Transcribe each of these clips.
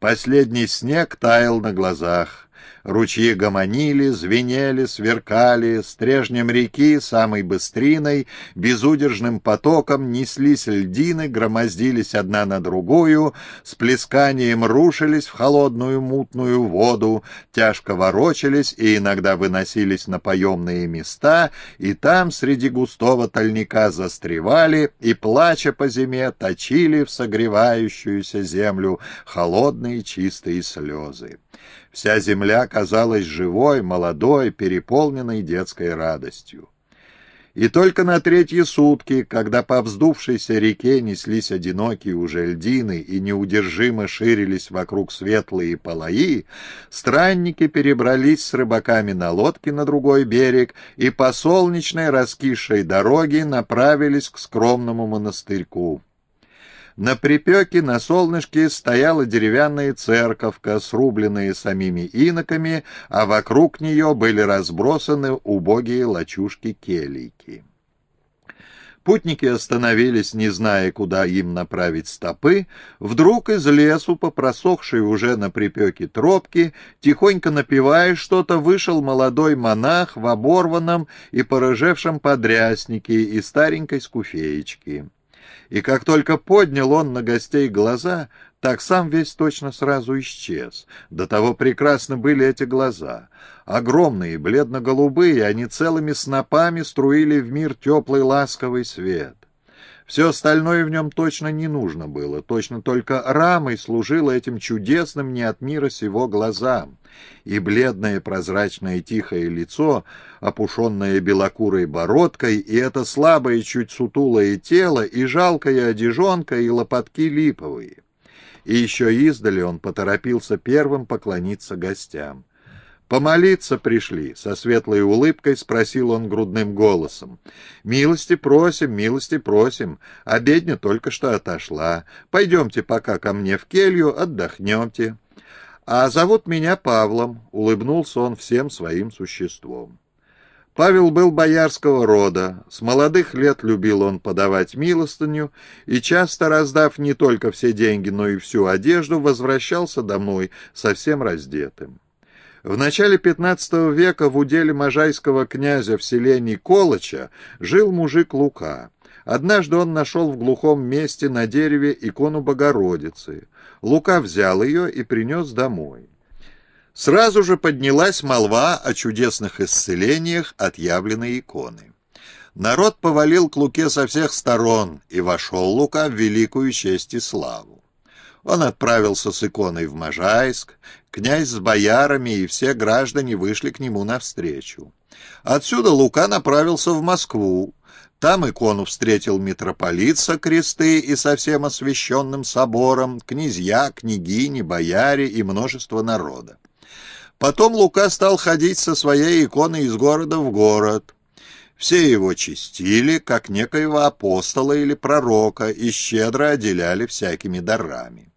Последний снег таял на глазах. Ручьи гомонили, звенели, сверкали, стрежнем реки, самой быстриной, безудержным потоком неслись льдины, громоздились одна на другую, с плесканием рушились в холодную мутную воду, тяжко ворочались и иногда выносились на поемные места, и там среди густого тальника застревали и, плача по зиме, точили в согревающуюся землю холодные чистые слезы. Вся земля казалась живой, молодой, переполненной детской радостью. И только на третьи сутки, когда по вздувшейся реке неслись одинокие уже льдины и неудержимо ширились вокруг светлые полои, странники перебрались с рыбаками на лодке на другой берег и по солнечной раскисшей дороге направились к скромному монастырьку. На припеке на солнышке стояла деревянная церковка, срубленная самими иноками, а вокруг нее были разбросаны убогие лачушки-келейки. Путники остановились, не зная, куда им направить стопы. Вдруг из лесу, по просохшей уже на припеке тропке, тихонько напевая что-то, вышел молодой монах в оборванном и порыжевшем подряснике и старенькой скуфеечке и как только поднял он на гостей глаза, так сам весь точно сразу исчез. До того прекрасны были эти глаза. Огромные, бледно-голубые, они целыми снопами струили в мир теплый ласковый свет. Все остальное в нем точно не нужно было, точно только рамой служило этим чудесным не от мира сего глазам. И бледное прозрачное тихое лицо, опушенное белокурой бородкой, и это слабое чуть сутулое тело, и жалкая одежонка, и лопатки липовые. И еще издали он поторопился первым поклониться гостям. «Помолиться пришли», — со светлой улыбкой спросил он грудным голосом. «Милости просим, милости просим. Обедня только что отошла. Пойдемте пока ко мне в келью, отдохнемте». «А зовут меня Павлом», — улыбнулся он всем своим существом. Павел был боярского рода, с молодых лет любил он подавать милостыню и, часто раздав не только все деньги, но и всю одежду, возвращался домой совсем раздетым. В начале XV века в уделе можайского князя в селении Колыча жил мужик Лука. Однажды он нашел в глухом месте на дереве икону Богородицы. Лука взял ее и принес домой. Сразу же поднялась молва о чудесных исцелениях от явленной иконы. Народ повалил к Луке со всех сторон, и вошел Лука в великую честь и славу. Он отправился с иконой в Можайск, князь с боярами и все граждане вышли к нему навстречу. Отсюда Лука направился в Москву. Там икону встретил митрополит со кресты и со всем освященным собором, князья, княгини, бояре и множество народа. Потом Лука стал ходить со своей иконой из города в город. Все его чистили, как некоего апостола или пророка, и щедро отделяли всякими дарами.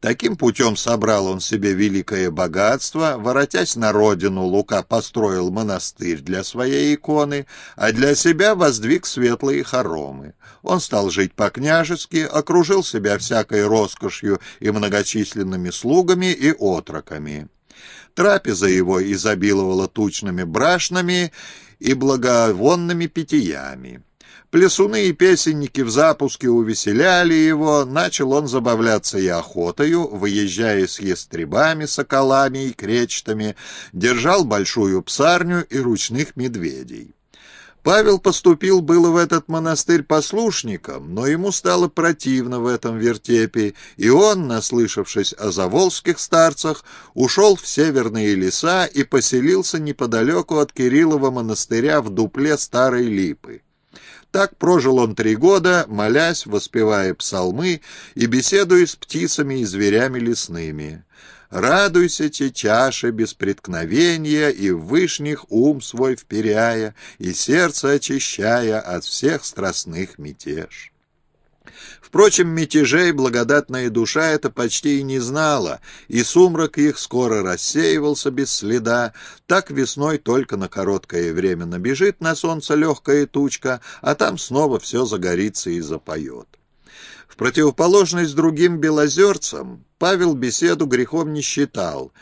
Таким путем собрал он себе великое богатство, воротясь на родину, Лука построил монастырь для своей иконы, а для себя воздвиг светлые хоромы. Он стал жить по-княжески, окружил себя всякой роскошью и многочисленными слугами и отроками. Трапеза его изобиловала тучными брашнами и благовонными питьями. Плесуны и песенники в запуске увеселяли его, начал он забавляться и охотою, выезжая с ястребами, соколами и кречетами, держал большую псарню и ручных медведей. Павел поступил было в этот монастырь послушником, но ему стало противно в этом вертепе, и он, наслышавшись о заволжских старцах, ушел в северные леса и поселился неподалеку от Кириллова монастыря в дупле Старой Липы. Так прожил он три года, молясь, воспевая псалмы и беседуя с птицами и зверями лесными. «Радуйся, те чаши без преткновения, и вышних ум свой вперяя, и сердце очищая от всех страстных мятеж». Впрочем, мятежей благодатная душа это почти и не знала, и сумрак их скоро рассеивался без следа. Так весной только на короткое время набежит на солнце легкая тучка, а там снова все загорится и запоет. В противоположность другим белозерцам, Павел беседу грехом не считал